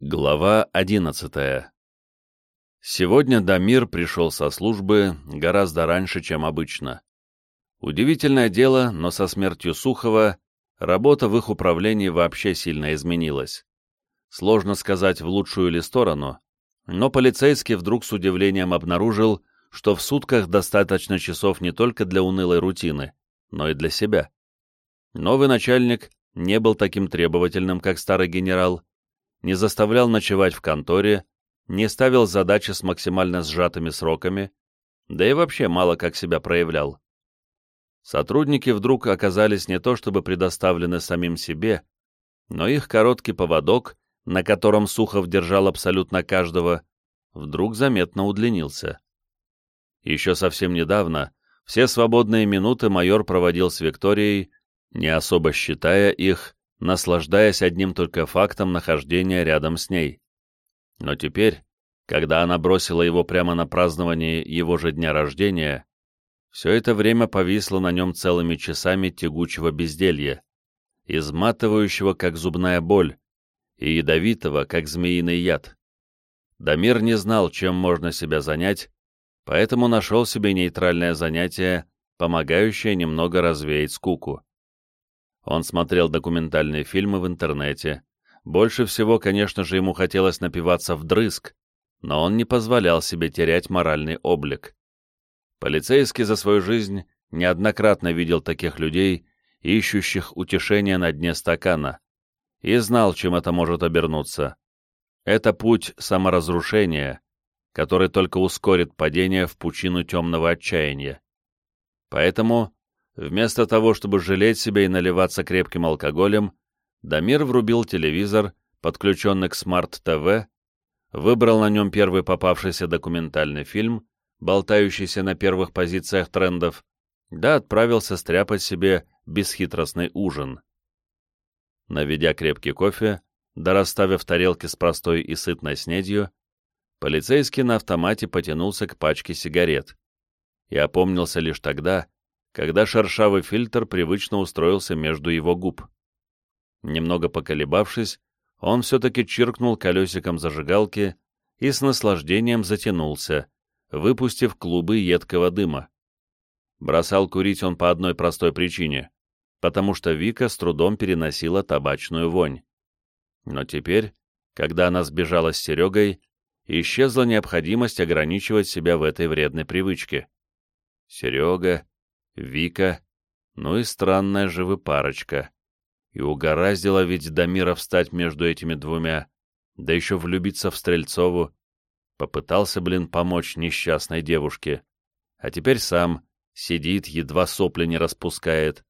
Глава одиннадцатая Сегодня Дамир пришел со службы гораздо раньше, чем обычно. Удивительное дело, но со смертью Сухова работа в их управлении вообще сильно изменилась. Сложно сказать, в лучшую ли сторону, но полицейский вдруг с удивлением обнаружил, что в сутках достаточно часов не только для унылой рутины, но и для себя. Новый начальник не был таким требовательным, как старый генерал, не заставлял ночевать в конторе, не ставил задачи с максимально сжатыми сроками, да и вообще мало как себя проявлял. Сотрудники вдруг оказались не то чтобы предоставлены самим себе, но их короткий поводок, на котором Сухов держал абсолютно каждого, вдруг заметно удлинился. Еще совсем недавно все свободные минуты майор проводил с Викторией, не особо считая их, наслаждаясь одним только фактом нахождения рядом с ней. Но теперь, когда она бросила его прямо на празднование его же дня рождения, все это время повисло на нем целыми часами тягучего безделья, изматывающего, как зубная боль, и ядовитого, как змеиный яд. Дамир не знал, чем можно себя занять, поэтому нашел себе нейтральное занятие, помогающее немного развеять скуку. Он смотрел документальные фильмы в интернете. Больше всего, конечно же, ему хотелось напиваться вдрызг, но он не позволял себе терять моральный облик. Полицейский за свою жизнь неоднократно видел таких людей, ищущих утешения на дне стакана, и знал, чем это может обернуться. Это путь саморазрушения, который только ускорит падение в пучину темного отчаяния. Поэтому Вместо того, чтобы жалеть себя и наливаться крепким алкоголем, Дамир врубил телевизор, подключенный к смарт-ТВ, выбрал на нем первый попавшийся документальный фильм, болтающийся на первых позициях трендов, да отправился стряпать себе бесхитростный ужин. Наведя крепкий кофе, да расставив тарелки с простой и сытной снедью, полицейский на автомате потянулся к пачке сигарет и опомнился лишь тогда, когда шершавый фильтр привычно устроился между его губ. Немного поколебавшись, он все-таки чиркнул колесиком зажигалки и с наслаждением затянулся, выпустив клубы едкого дыма. Бросал курить он по одной простой причине, потому что Вика с трудом переносила табачную вонь. Но теперь, когда она сбежала с Серегой, исчезла необходимость ограничивать себя в этой вредной привычке. Серега, Вика, ну и странная же вы парочка. И угораздило ведь Дамира встать между этими двумя, да еще влюбиться в Стрельцову. Попытался, блин, помочь несчастной девушке. А теперь сам сидит, едва сопли не распускает.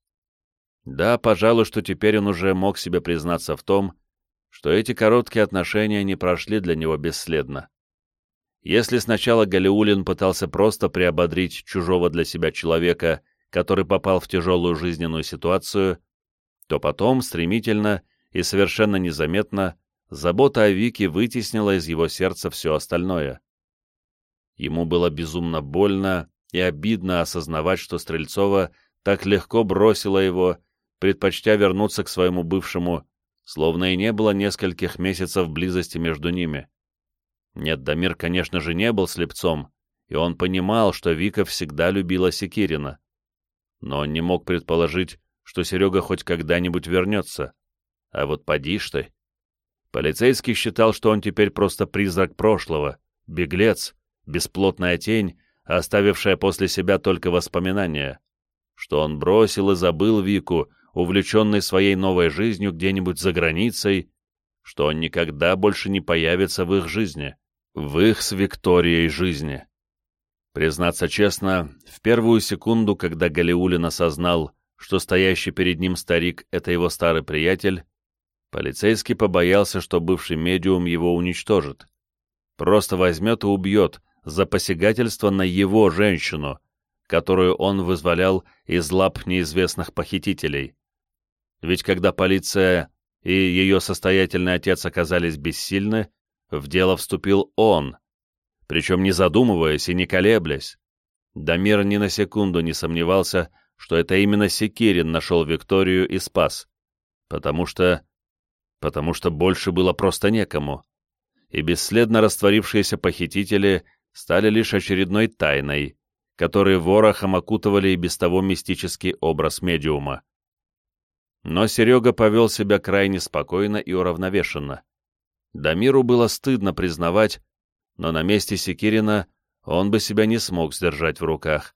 Да, пожалуй, что теперь он уже мог себе признаться в том, что эти короткие отношения не прошли для него бесследно. Если сначала Галиулин пытался просто приободрить чужого для себя человека который попал в тяжелую жизненную ситуацию, то потом, стремительно и совершенно незаметно, забота о Вике вытеснила из его сердца все остальное. Ему было безумно больно и обидно осознавать, что Стрельцова так легко бросила его, предпочтя вернуться к своему бывшему, словно и не было нескольких месяцев близости между ними. Нет, Дамир, конечно же, не был слепцом, и он понимал, что Вика всегда любила Секирина но он не мог предположить, что Серега хоть когда-нибудь вернется. А вот поди ж ты. Полицейский считал, что он теперь просто призрак прошлого, беглец, бесплотная тень, оставившая после себя только воспоминания, что он бросил и забыл Вику, увлеченный своей новой жизнью где-нибудь за границей, что он никогда больше не появится в их жизни, в их с Викторией жизни. Признаться честно, в первую секунду, когда Галиулин осознал, что стоящий перед ним старик — это его старый приятель, полицейский побоялся, что бывший медиум его уничтожит. Просто возьмет и убьет за посягательство на его женщину, которую он вызволял из лап неизвестных похитителей. Ведь когда полиция и ее состоятельный отец оказались бессильны, в дело вступил он — причем не задумываясь и не колеблясь. Дамир ни на секунду не сомневался, что это именно Секирин нашел Викторию и спас, потому что... потому что больше было просто некому, и бесследно растворившиеся похитители стали лишь очередной тайной, которые ворохом окутывали и без того мистический образ медиума. Но Серега повел себя крайне спокойно и уравновешенно. Дамиру было стыдно признавать, но на месте Секирина он бы себя не смог сдержать в руках.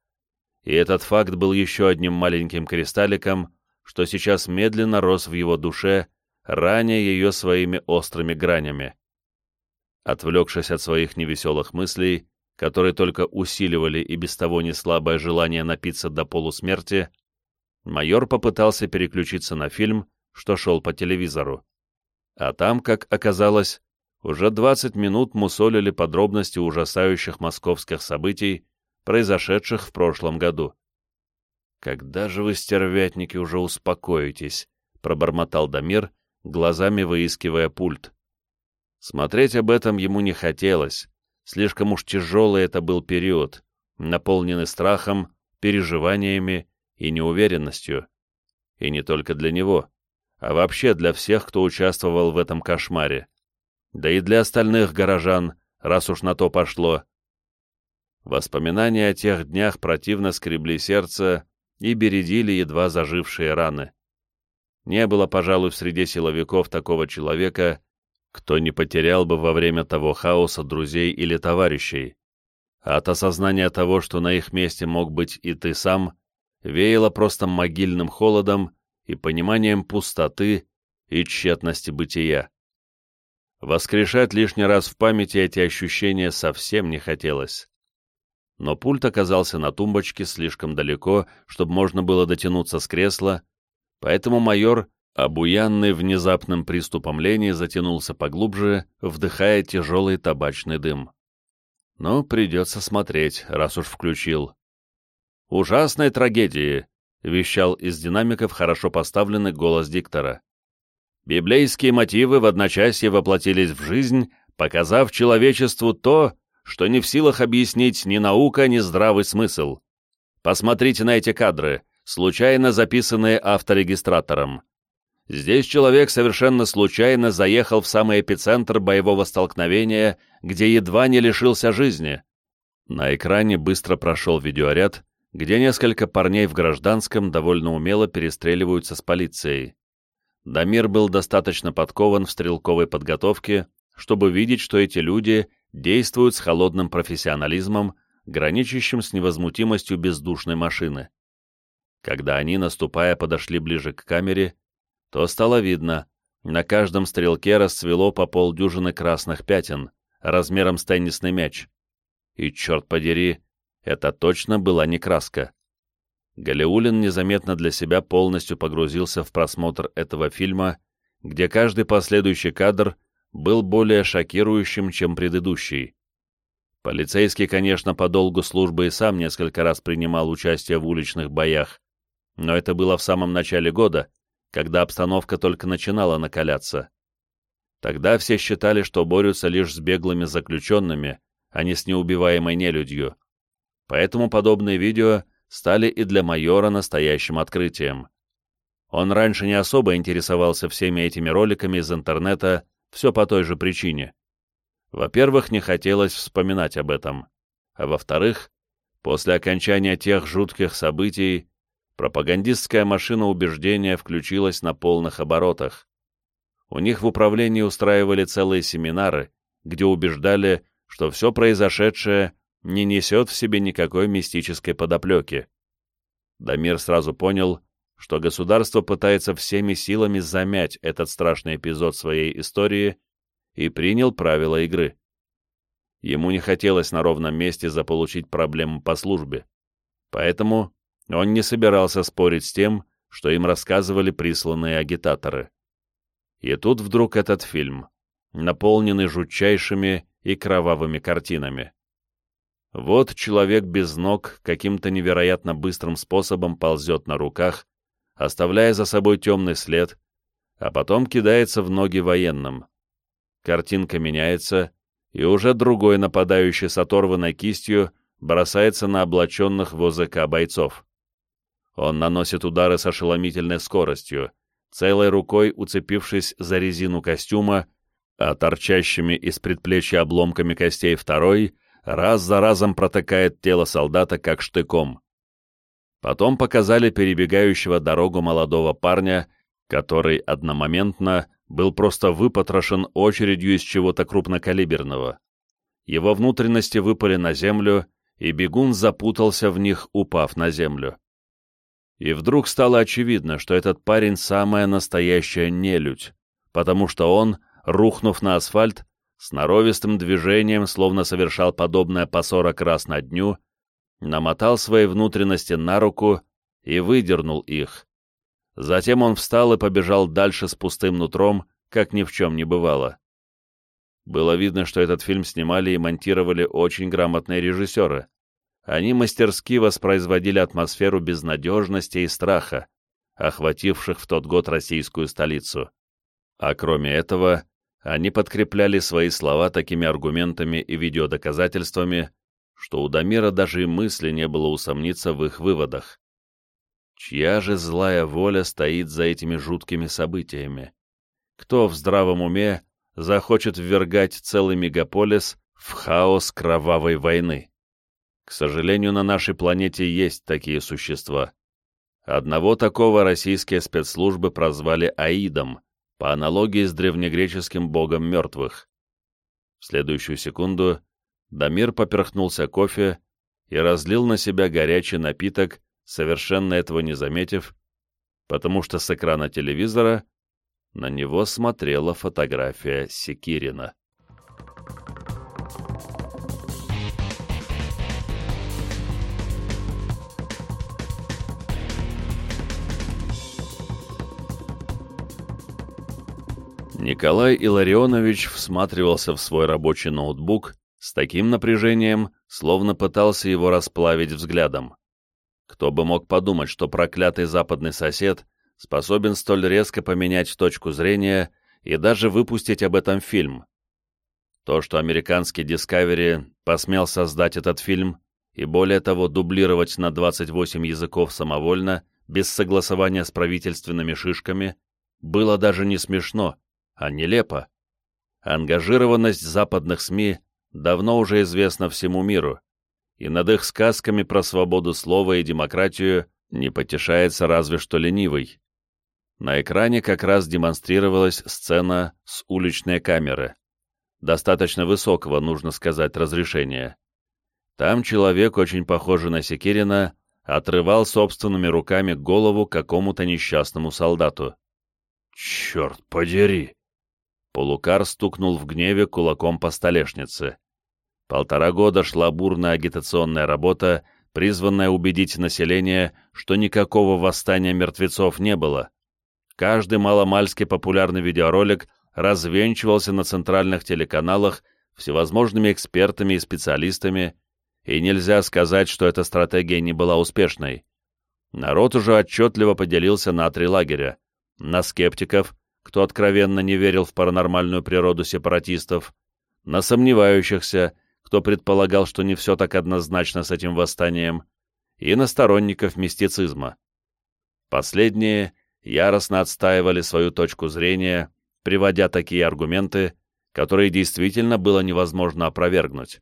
И этот факт был еще одним маленьким кристалликом, что сейчас медленно рос в его душе, раня ее своими острыми гранями. Отвлекшись от своих невеселых мыслей, которые только усиливали и без того неслабое желание напиться до полусмерти, майор попытался переключиться на фильм, что шел по телевизору. А там, как оказалось, уже 20 минут мусолили подробности ужасающих московских событий, произошедших в прошлом году. «Когда же вы, стервятники, уже успокоитесь?» — пробормотал Дамир, глазами выискивая пульт. Смотреть об этом ему не хотелось, слишком уж тяжелый это был период, наполненный страхом, переживаниями и неуверенностью. И не только для него, а вообще для всех, кто участвовал в этом кошмаре. Да и для остальных горожан, раз уж на то пошло. Воспоминания о тех днях противно скребли сердце и бередили едва зажившие раны. Не было, пожалуй, в среде силовиков такого человека, кто не потерял бы во время того хаоса друзей или товарищей. От осознания того, что на их месте мог быть и ты сам, веяло просто могильным холодом и пониманием пустоты и тщетности бытия. Воскрешать лишний раз в памяти эти ощущения совсем не хотелось но пульт оказался на тумбочке слишком далеко, чтобы можно было дотянуться с кресла, поэтому майор, обуянный внезапным приступом лени, затянулся поглубже, вдыхая тяжелый табачный дым. Но придется смотреть, раз уж включил. «Ужасной трагедии!» — вещал из динамиков хорошо поставленный голос диктора. «Библейские мотивы в одночасье воплотились в жизнь, показав человечеству то, что не в силах объяснить ни наука, ни здравый смысл. Посмотрите на эти кадры, случайно записанные авторегистратором. Здесь человек совершенно случайно заехал в самый эпицентр боевого столкновения, где едва не лишился жизни. На экране быстро прошел видеоряд, где несколько парней в гражданском довольно умело перестреливаются с полицией. Дамир был достаточно подкован в стрелковой подготовке, чтобы видеть, что эти люди действуют с холодным профессионализмом, граничащим с невозмутимостью бездушной машины. Когда они, наступая, подошли ближе к камере, то стало видно, на каждом стрелке расцвело по полдюжины красных пятен, размером с теннисный мяч. И, черт подери, это точно была не краска. Галиулин незаметно для себя полностью погрузился в просмотр этого фильма, где каждый последующий кадр был более шокирующим, чем предыдущий. Полицейский, конечно, по долгу службы и сам несколько раз принимал участие в уличных боях, но это было в самом начале года, когда обстановка только начинала накаляться. Тогда все считали, что борются лишь с беглыми заключенными, а не с неубиваемой нелюдью. Поэтому подобные видео стали и для майора настоящим открытием. Он раньше не особо интересовался всеми этими роликами из интернета все по той же причине. Во-первых, не хотелось вспоминать об этом. А во-вторых, после окончания тех жутких событий, пропагандистская машина убеждения включилась на полных оборотах. У них в управлении устраивали целые семинары, где убеждали, что все произошедшее не несет в себе никакой мистической подоплеки. Дамир сразу понял, что государство пытается всеми силами замять этот страшный эпизод своей истории и принял правила игры. Ему не хотелось на ровном месте заполучить проблему по службе, поэтому он не собирался спорить с тем, что им рассказывали присланные агитаторы. И тут вдруг этот фильм, наполненный жутчайшими и кровавыми картинами. Вот человек без ног каким-то невероятно быстрым способом ползет на руках, оставляя за собой темный след, а потом кидается в ноги военным. Картинка меняется, и уже другой нападающий с оторванной кистью бросается на облаченных в ОЗК бойцов. Он наносит удары с ошеломительной скоростью, целой рукой уцепившись за резину костюма, а торчащими из предплечья обломками костей второй раз за разом протыкает тело солдата как штыком. Потом показали перебегающего дорогу молодого парня, который одномоментно был просто выпотрошен очередью из чего-то крупнокалиберного. Его внутренности выпали на землю, и бегун запутался в них, упав на землю. И вдруг стало очевидно, что этот парень самая настоящая нелюдь, потому что он, рухнув на асфальт, сноровистым движением, словно совершал подобное по сорок раз на дню, намотал свои внутренности на руку и выдернул их. Затем он встал и побежал дальше с пустым нутром, как ни в чем не бывало. Было видно, что этот фильм снимали и монтировали очень грамотные режиссеры. Они мастерски воспроизводили атмосферу безнадежности и страха, охвативших в тот год российскую столицу. А кроме этого, они подкрепляли свои слова такими аргументами и видеодоказательствами, что у Дамира даже и мысли не было усомниться в их выводах. Чья же злая воля стоит за этими жуткими событиями? Кто в здравом уме захочет ввергать целый мегаполис в хаос кровавой войны? К сожалению, на нашей планете есть такие существа. Одного такого российские спецслужбы прозвали Аидом, по аналогии с древнегреческим богом мертвых. В следующую секунду Дамир поперхнулся кофе и разлил на себя горячий напиток, совершенно этого не заметив, потому что с экрана телевизора на него смотрела фотография Секирина. Николай Илларионович всматривался в свой рабочий ноутбук с таким напряжением, словно пытался его расплавить взглядом. Кто бы мог подумать, что проклятый западный сосед способен столь резко поменять точку зрения и даже выпустить об этом фильм. То, что американский Discovery посмел создать этот фильм и более того дублировать на 28 языков самовольно, без согласования с правительственными шишками, было даже не смешно, а нелепо. Ангажированность западных СМИ давно уже известна всему миру, и над их сказками про свободу слова и демократию не потешается разве что ленивый. На экране как раз демонстрировалась сцена с уличной камеры. Достаточно высокого, нужно сказать, разрешения. Там человек, очень похожий на Секирина, отрывал собственными руками голову какому-то несчастному солдату. «Черт подери!» Полукар стукнул в гневе кулаком по столешнице. Полтора года шла бурная агитационная работа, призванная убедить население, что никакого восстания мертвецов не было, Каждый маломальски популярный видеоролик развенчивался на центральных телеканалах всевозможными экспертами и специалистами, и нельзя сказать, что эта стратегия не была успешной. Народ уже отчетливо поделился на три лагеря. На скептиков, кто откровенно не верил в паранормальную природу сепаратистов, на сомневающихся, кто предполагал, что не все так однозначно с этим восстанием, и на сторонников мистицизма. Последние яростно отстаивали свою точку зрения, приводя такие аргументы, которые действительно было невозможно опровергнуть.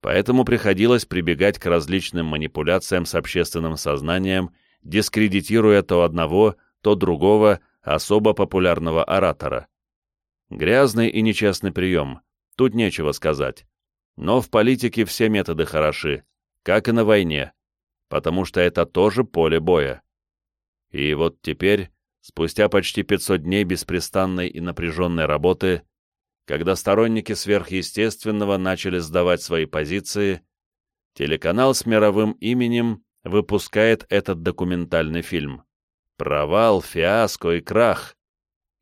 Поэтому приходилось прибегать к различным манипуляциям с общественным сознанием, дискредитируя то одного, то другого особо популярного оратора. Грязный и нечестный прием, тут нечего сказать. Но в политике все методы хороши, как и на войне, потому что это тоже поле боя. И вот теперь, спустя почти 500 дней беспрестанной и напряженной работы, когда сторонники сверхъестественного начали сдавать свои позиции, телеканал с мировым именем выпускает этот документальный фильм. Провал, фиаско и крах.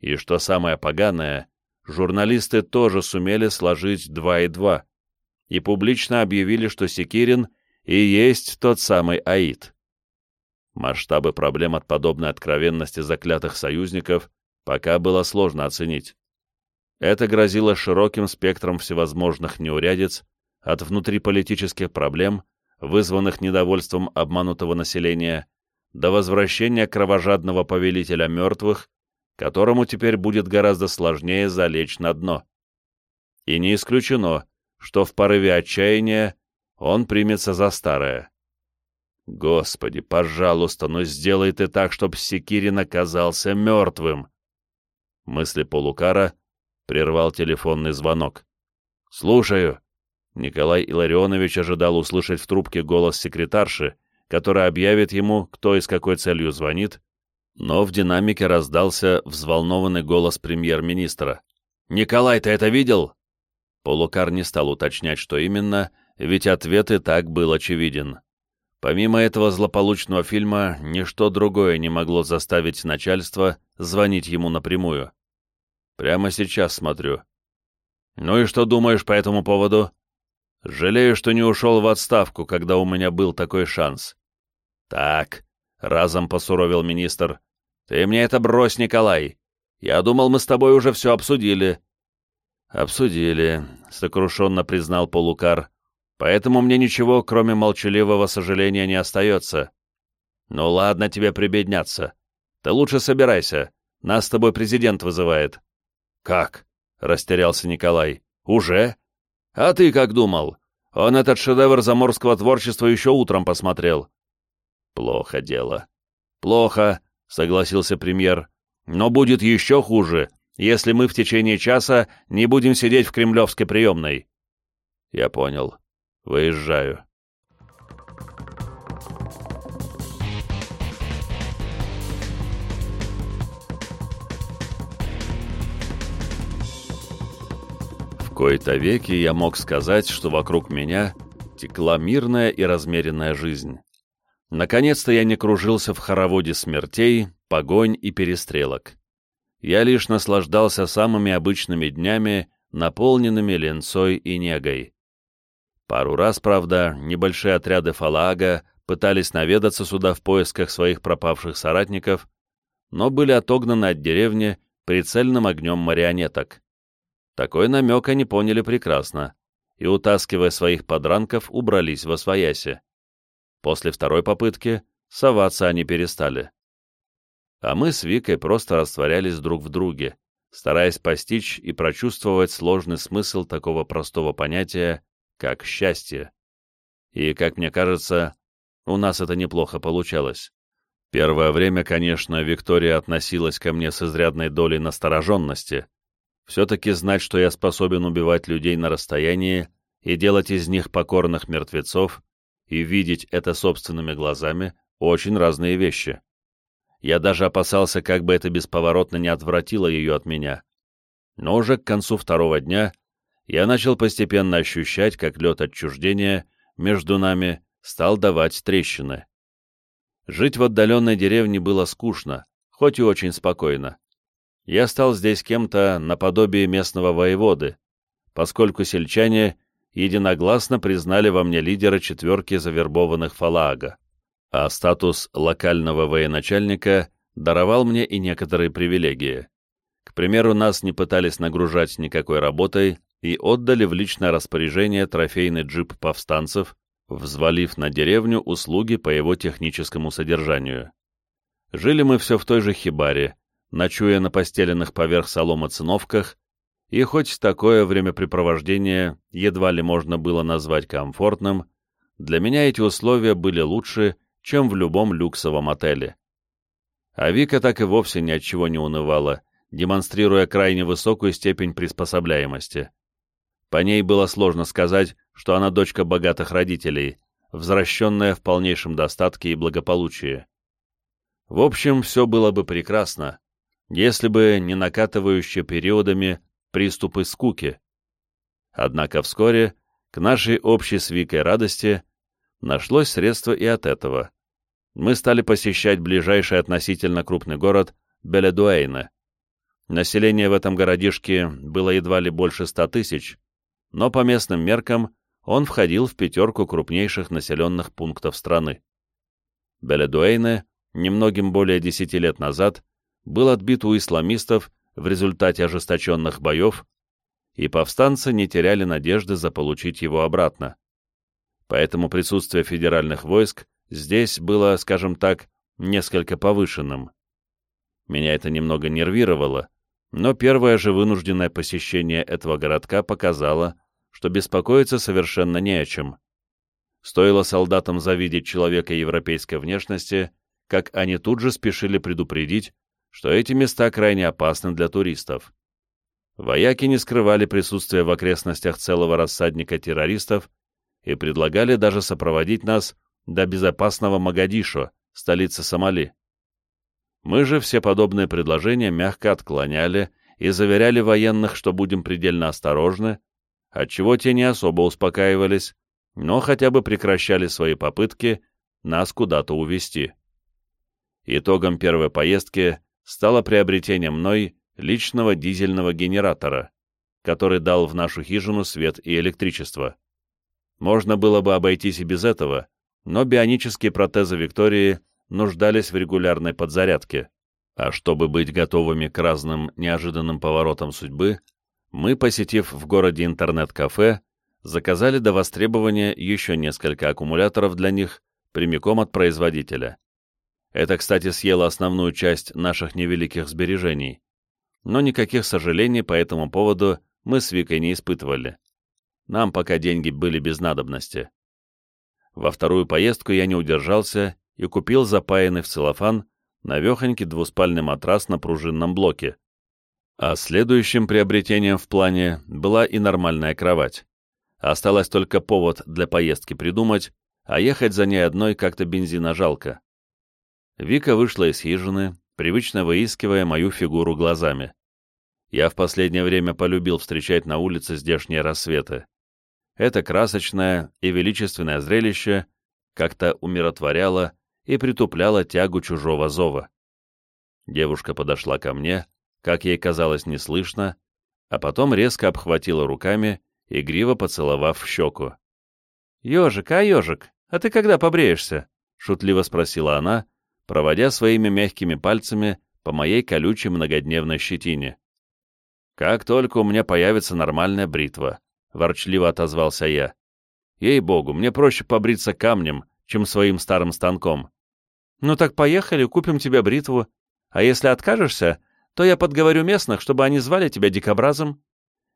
И что самое поганое, журналисты тоже сумели сложить два и два и публично объявили, что Секирин и есть тот самый Аид. Масштабы проблем от подобной откровенности заклятых союзников пока было сложно оценить. Это грозило широким спектром всевозможных неурядиц, от внутриполитических проблем, вызванных недовольством обманутого населения, до возвращения кровожадного повелителя мертвых, которому теперь будет гораздо сложнее залечь на дно. И не исключено, что в порыве отчаяния он примется за старое. Господи, пожалуйста, но сделай ты так, чтоб Секирин оказался мертвым. Мысли полукара прервал телефонный звонок. «Слушаю». Николай Илларионович ожидал услышать в трубке голос секретарши, который объявит ему, кто и с какой целью звонит, но в динамике раздался взволнованный голос премьер-министра. «Николай, ты это видел?» Полукар не стал уточнять, что именно, ведь ответ и так был очевиден. Помимо этого злополучного фильма, ничто другое не могло заставить начальство звонить ему напрямую. Прямо сейчас смотрю. Ну и что думаешь по этому поводу? Жалею, что не ушел в отставку, когда у меня был такой шанс. Так, разом посуровил министр. Ты мне это брось, Николай. Я думал, мы с тобой уже все обсудили. Обсудили, сокрушенно признал Полукар. Поэтому мне ничего, кроме молчаливого сожаления, не остается. Ну ладно тебе прибедняться. Ты лучше собирайся. Нас с тобой президент вызывает. Как? Растерялся Николай. Уже? А ты как думал? Он этот шедевр заморского творчества еще утром посмотрел. Плохо дело. Плохо, согласился премьер. Но будет еще хуже, если мы в течение часа не будем сидеть в кремлевской приемной. Я понял. Выезжаю. В кои-то веки я мог сказать, что вокруг меня текла мирная и размеренная жизнь. Наконец-то я не кружился в хороводе смертей, погонь и перестрелок. Я лишь наслаждался самыми обычными днями, наполненными ленцой и негой. Пару раз, правда, небольшие отряды Фалаага пытались наведаться сюда в поисках своих пропавших соратников, но были отогнаны от деревни прицельным огнем марионеток. Такой намек они поняли прекрасно, и, утаскивая своих подранков, убрались во свояси. После второй попытки соваться они перестали. А мы с Викой просто растворялись друг в друге, стараясь постичь и прочувствовать сложный смысл такого простого понятия, как счастье. И, как мне кажется, у нас это неплохо получалось. Первое время, конечно, Виктория относилась ко мне с изрядной долей настороженности. Все-таки знать, что я способен убивать людей на расстоянии и делать из них покорных мертвецов, и видеть это собственными глазами — очень разные вещи. Я даже опасался, как бы это бесповоротно не отвратило ее от меня. Но уже к концу второго дня я начал постепенно ощущать, как лед отчуждения между нами стал давать трещины. Жить в отдаленной деревне было скучно, хоть и очень спокойно. Я стал здесь кем-то наподобие местного воеводы, поскольку сельчане единогласно признали во мне лидера четверки завербованных Фалаага, а статус локального военачальника даровал мне и некоторые привилегии. К примеру, нас не пытались нагружать никакой работой, и отдали в личное распоряжение трофейный джип повстанцев, взвалив на деревню услуги по его техническому содержанию. Жили мы все в той же хибаре, ночуя на постеленных поверх солома циновках, и хоть такое времяпрепровождение едва ли можно было назвать комфортным, для меня эти условия были лучше, чем в любом люксовом отеле. А Вика так и вовсе ни от чего не унывала, демонстрируя крайне высокую степень приспособляемости. По ней было сложно сказать, что она дочка богатых родителей, возвращенная в полнейшем достатке и благополучии. В общем, все было бы прекрасно, если бы не накатывающие периодами приступы скуки. Однако вскоре, к нашей общей с Викой радости, нашлось средство и от этого. Мы стали посещать ближайший относительно крупный город Беледуэйна. Население в этом городишке было едва ли больше ста тысяч, но по местным меркам он входил в пятерку крупнейших населенных пунктов страны. Беледуэйне немногим более десяти лет назад был отбит у исламистов в результате ожесточенных боев, и повстанцы не теряли надежды заполучить его обратно. Поэтому присутствие федеральных войск здесь было, скажем так, несколько повышенным. Меня это немного нервировало, но первое же вынужденное посещение этого городка показало, что беспокоиться совершенно не о чем. Стоило солдатам завидеть человека европейской внешности, как они тут же спешили предупредить, что эти места крайне опасны для туристов. Вояки не скрывали присутствие в окрестностях целого рассадника террористов и предлагали даже сопроводить нас до безопасного Магадишо, столицы Сомали. Мы же все подобные предложения мягко отклоняли и заверяли военных, что будем предельно осторожны, отчего те не особо успокаивались, но хотя бы прекращали свои попытки нас куда-то увести. Итогом первой поездки стало приобретение мной личного дизельного генератора, который дал в нашу хижину свет и электричество. Можно было бы обойтись и без этого, но бионические протезы Виктории нуждались в регулярной подзарядке, а чтобы быть готовыми к разным неожиданным поворотам судьбы, мы, посетив в городе интернет-кафе, заказали до востребования еще несколько аккумуляторов для них прямиком от производителя. Это, кстати, съело основную часть наших невеликих сбережений, но никаких сожалений по этому поводу мы с Викой не испытывали. Нам пока деньги были без надобности. Во вторую поездку я не удержался и купил запаянный в целлофан навехонький двуспальный матрас на пружинном блоке. А следующим приобретением в плане была и нормальная кровать. Осталось только повод для поездки придумать, а ехать за ней одной как-то бензина жалко. Вика вышла из хижины, привычно выискивая мою фигуру глазами. Я в последнее время полюбил встречать на улице здешние рассветы. Это красочное и величественное зрелище как-то умиротворяло и притупляло тягу чужого зова. Девушка подошла ко мне, как ей казалось неслышно, а потом резко обхватила руками, игриво поцеловав в щеку. «Ежик, а ежик, а ты когда побреешься?» — шутливо спросила она, проводя своими мягкими пальцами по моей колючей многодневной щетине. «Как только у меня появится нормальная бритва», — ворчливо отозвался я. «Ей-богу, мне проще побриться камнем, чем своим старым станком». «Ну так поехали, купим тебе бритву. А если откажешься, то я подговорю местных, чтобы они звали тебя дикобразом».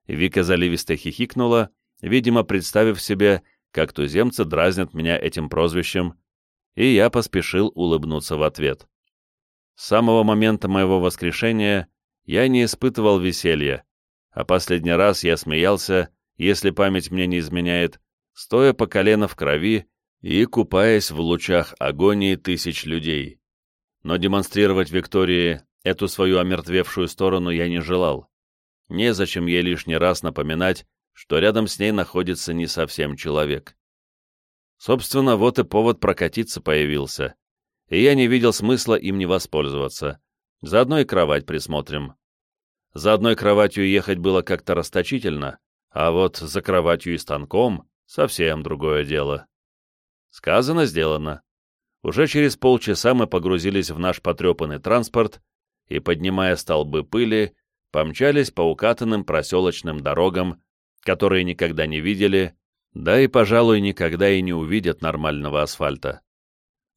Вика заливисто хихикнула, видимо, представив себе, как туземцы дразнят меня этим прозвищем, и я поспешил улыбнуться в ответ. С самого момента моего воскрешения я не испытывал веселья, а последний раз я смеялся, если память мне не изменяет, стоя по колено в крови и купаясь в лучах агонии тысяч людей. Но демонстрировать Виктории эту свою омертвевшую сторону я не желал. Незачем ей лишний раз напоминать, что рядом с ней находится не совсем человек. Собственно, вот и повод прокатиться появился, и я не видел смысла им не воспользоваться. Заодно и кровать присмотрим. За одной кроватью ехать было как-то расточительно, а вот за кроватью и станком — совсем другое дело. Сказано, сделано. Уже через полчаса мы погрузились в наш потрепанный транспорт и, поднимая столбы пыли, помчались по укатанным проселочным дорогам, которые никогда не видели, да и, пожалуй, никогда и не увидят нормального асфальта.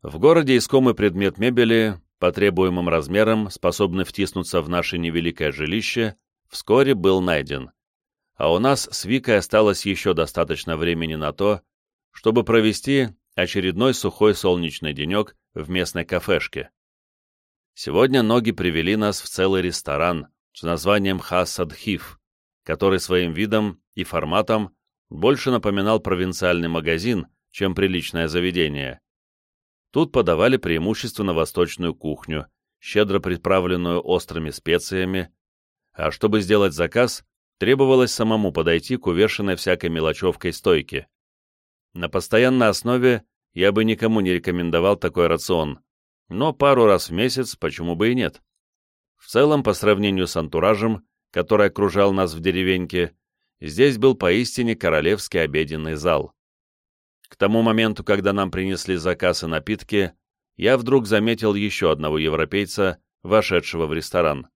В городе искомый предмет мебели, по требуемым размерам, способный втиснуться в наше невеликое жилище, вскоре был найден. А у нас с Викой осталось еще достаточно времени на то, чтобы провести очередной сухой солнечный денек в местной кафешке. Сегодня ноги привели нас в целый ресторан с названием Хасадхив, который своим видом и форматом больше напоминал провинциальный магазин, чем приличное заведение. Тут подавали преимущественно восточную кухню, щедро приправленную острыми специями, а чтобы сделать заказ, требовалось самому подойти к увешанной всякой мелочевкой стойке. На постоянной основе я бы никому не рекомендовал такой рацион, но пару раз в месяц почему бы и нет. В целом, по сравнению с антуражем, который окружал нас в деревеньке, здесь был поистине королевский обеденный зал. К тому моменту, когда нам принесли заказ и напитки, я вдруг заметил еще одного европейца, вошедшего в ресторан.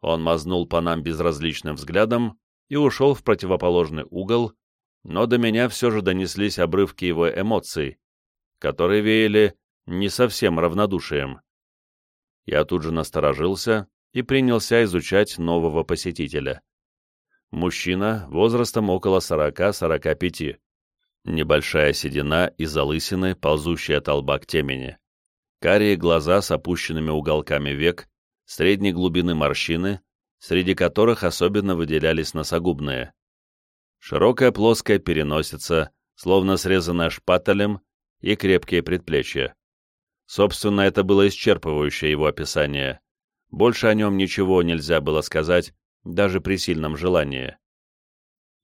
Он мазнул по нам безразличным взглядом и ушел в противоположный угол, но до меня все же донеслись обрывки его эмоций, которые веяли не совсем равнодушием. Я тут же насторожился и принялся изучать нового посетителя. Мужчина возрастом около 40-45. Небольшая седина и залысины, ползущая от к темени. Карие глаза с опущенными уголками век, средней глубины морщины, среди которых особенно выделялись носогубные. Широкая плоская переносица, словно срезанная шпателем, и крепкие предплечья. Собственно, это было исчерпывающее его описание. Больше о нем ничего нельзя было сказать, даже при сильном желании.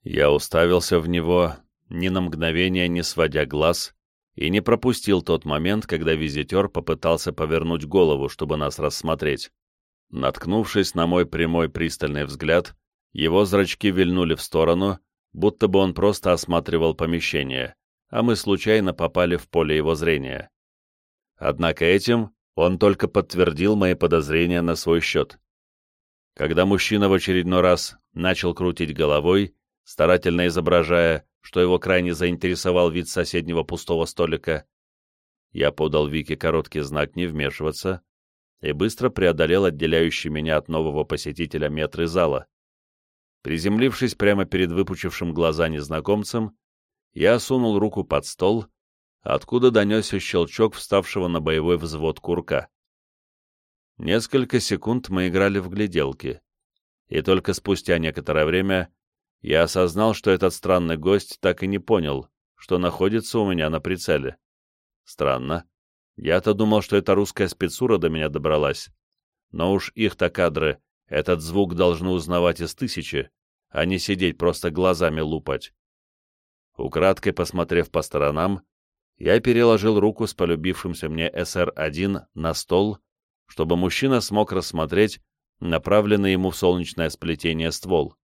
Я уставился в него, ни на мгновение не сводя глаз, и не пропустил тот момент, когда визитер попытался повернуть голову, чтобы нас рассмотреть. Наткнувшись на мой прямой пристальный взгляд, его зрачки вильнули в сторону, будто бы он просто осматривал помещение, а мы случайно попали в поле его зрения. Однако этим он только подтвердил мои подозрения на свой счет. Когда мужчина в очередной раз начал крутить головой, старательно изображая, что его крайне заинтересовал вид соседнего пустого столика, я подал Вике короткий знак не вмешиваться и быстро преодолел отделяющий меня от нового посетителя метры зала. Приземлившись прямо перед выпучившим глаза незнакомцем, я сунул руку под стол, откуда донесся щелчок вставшего на боевой взвод курка. Несколько секунд мы играли в гляделки, и только спустя некоторое время я осознал, что этот странный гость так и не понял, что находится у меня на прицеле. Странно. Я-то думал, что эта русская спецура до меня добралась. Но уж их-то кадры этот звук должны узнавать из тысячи, а не сидеть просто глазами лупать. Украдкой посмотрев по сторонам, я переложил руку с полюбившимся мне СР-1 на стол, чтобы мужчина смог рассмотреть направленный ему в солнечное сплетение ствол.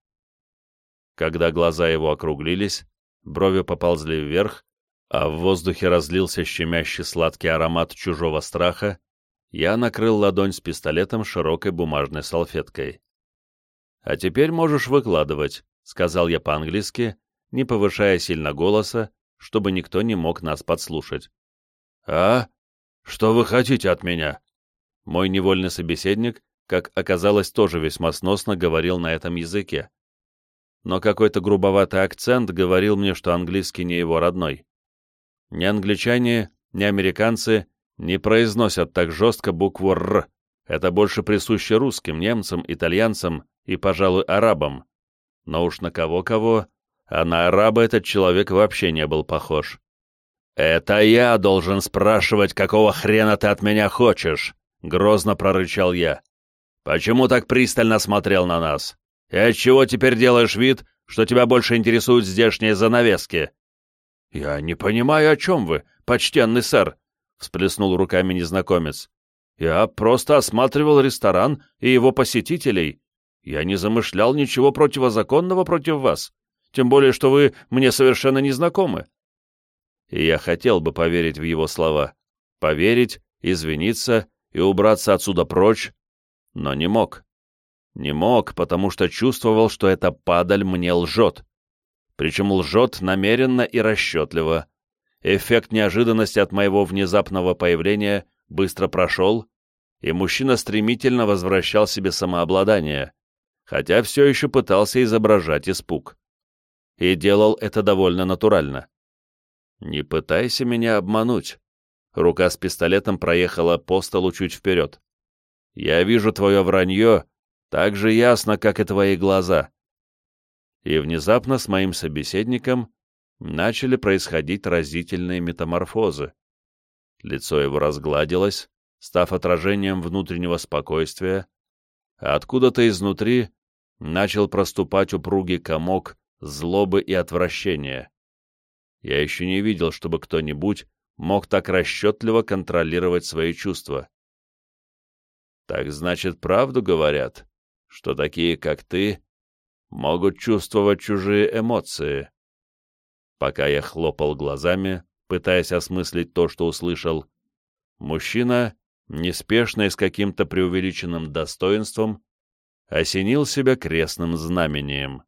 Когда глаза его округлились, брови поползли вверх, а в воздухе разлился щемящий сладкий аромат чужого страха, я накрыл ладонь с пистолетом широкой бумажной салфеткой. «А теперь можешь выкладывать», — сказал я по-английски, не повышая сильно голоса, чтобы никто не мог нас подслушать. «А? Что вы хотите от меня?» Мой невольный собеседник, как оказалось, тоже весьма сносно говорил на этом языке но какой-то грубоватый акцент говорил мне, что английский не его родной. Ни англичане, ни американцы не произносят так жестко букву «Р». Это больше присуще русским, немцам, итальянцам и, пожалуй, арабам. Но уж на кого-кого, а на араба этот человек вообще не был похож. «Это я должен спрашивать, какого хрена ты от меня хочешь?» — грозно прорычал я. «Почему так пристально смотрел на нас? И отчего теперь делаешь вид, что тебя больше интересуют здешние занавески?» «Я не понимаю, о чем вы, почтенный сэр», — всплеснул руками незнакомец. «Я просто осматривал ресторан и его посетителей. Я не замышлял ничего противозаконного против вас, тем более, что вы мне совершенно не знакомы». И я хотел бы поверить в его слова. Поверить, извиниться и убраться отсюда прочь, но не мог. Не мог, потому что чувствовал, что эта падаль мне лжет. Причем лжет намеренно и расчетливо. Эффект неожиданности от моего внезапного появления быстро прошел, и мужчина стремительно возвращал себе самообладание, хотя все еще пытался изображать испуг. И делал это довольно натурально. «Не пытайся меня обмануть». Рука с пистолетом проехала по столу чуть вперед. «Я вижу твое вранье так же ясно, как и твои глаза. И внезапно с моим собеседником начали происходить разительные метаморфозы. Лицо его разгладилось, став отражением внутреннего спокойствия, а откуда-то изнутри начал проступать упругий комок злобы и отвращения. Я еще не видел, чтобы кто-нибудь мог так расчетливо контролировать свои чувства. «Так значит, правду говорят?» что такие, как ты, могут чувствовать чужие эмоции. Пока я хлопал глазами, пытаясь осмыслить то, что услышал, мужчина, неспешно и с каким-то преувеличенным достоинством, осенил себя крестным знамением.